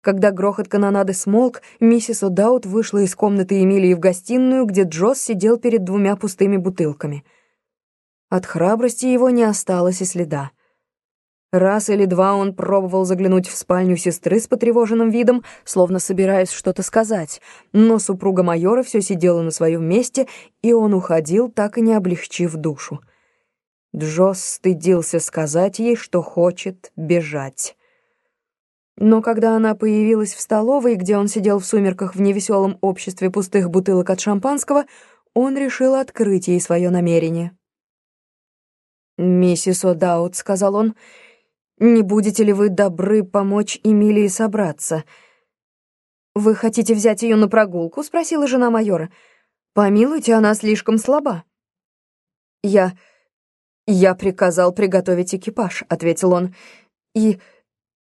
Когда грохот канонады смолк, миссис О'Даут вышла из комнаты Эмилии в гостиную, где Джосс сидел перед двумя пустыми бутылками. От храбрости его не осталось и следа. Раз или два он пробовал заглянуть в спальню сестры с потревоженным видом, словно собираясь что-то сказать, но супруга майора все сидела на своем месте, и он уходил, так и не облегчив душу. Джосс стыдился сказать ей, что хочет бежать. Но когда она появилась в столовой, где он сидел в сумерках в невеселом обществе пустых бутылок от шампанского, он решил открыть ей свое намерение. «Миссис О'Даут», — сказал он, — «не будете ли вы добры помочь Эмилии собраться?» «Вы хотите взять ее на прогулку?» — спросила жена майора. «Помилуйте, она слишком слаба». «Я... я приказал приготовить экипаж», — ответил он. «И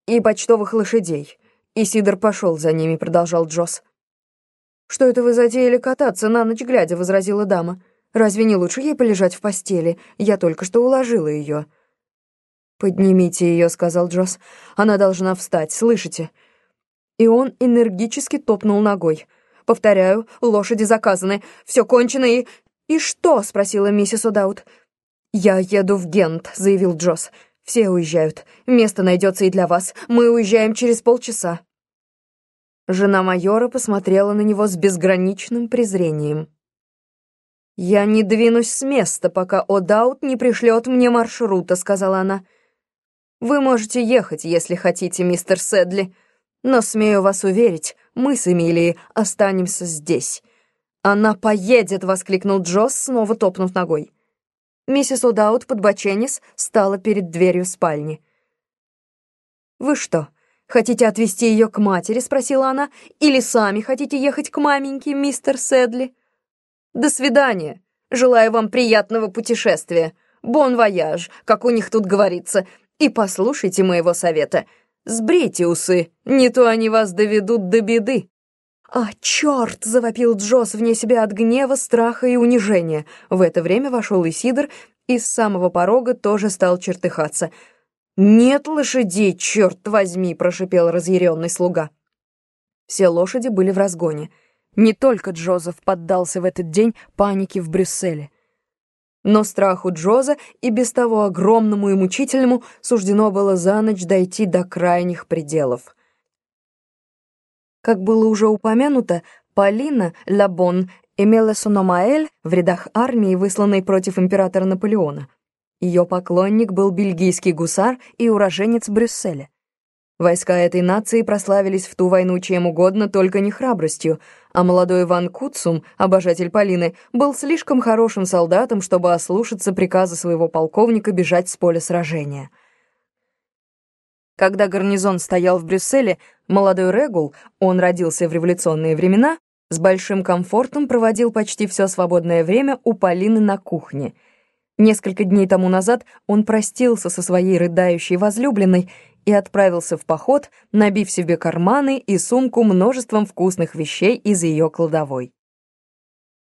и почтовых лошадей. И Сидор пошел за ними, продолжал Джосс. «Что это вы затеяли кататься на ночь глядя?» — возразила дама. «Разве не лучше ей полежать в постели? Я только что уложила ее». «Поднимите ее», — сказал Джосс. «Она должна встать, слышите?» И он энергически топнул ногой. «Повторяю, лошади заказаны. Все кончено и...» «И что?» — спросила миссис О'Даут. «Я еду в Гент», — заявил Джосс. Все уезжают. Место найдется и для вас. Мы уезжаем через полчаса». Жена майора посмотрела на него с безграничным презрением. «Я не двинусь с места, пока О'Даут не пришлет мне маршрута», — сказала она. «Вы можете ехать, если хотите, мистер Сэдли, но, смею вас уверить, мы с Эмилией останемся здесь». «Она поедет!» — воскликнул Джоз, снова топнув ногой. Миссис О'Дауд, подбоченись, стала перед дверью спальни. «Вы что, хотите отвезти ее к матери?» — спросила она. «Или сами хотите ехать к маменьке, мистер Сэдли?» «До свидания. Желаю вам приятного путешествия. Bon voyage, как у них тут говорится. И послушайте моего совета. Сбрейте усы, не то они вас доведут до беды». «А, черт!» — завопил Джосс вне себя от гнева, страха и унижения. В это время вошел Исидор и с самого порога тоже стал чертыхаться. «Нет лошадей, черт возьми!» — прошипел разъяренный слуга. Все лошади были в разгоне. Не только Джозеф поддался в этот день панике в Брюсселе. Но страху Джоза и без того огромному и мучительному суждено было за ночь дойти до крайних пределов. Как было уже упомянуто, Полина Лабон имела Сономаэль в рядах армии, высланной против императора Наполеона. Ее поклонник был бельгийский гусар и уроженец Брюсселя. Войска этой нации прославились в ту войну чем угодно, только не храбростью, а молодой Иван Куцум, обожатель Полины, был слишком хорошим солдатом, чтобы ослушаться приказа своего полковника бежать с поля сражения — когда гарнизон стоял в Брюсселе, молодой Регул, он родился в революционные времена, с большим комфортом проводил почти все свободное время у Полины на кухне. Несколько дней тому назад он простился со своей рыдающей возлюбленной и отправился в поход, набив себе карманы и сумку множеством вкусных вещей из ее кладовой.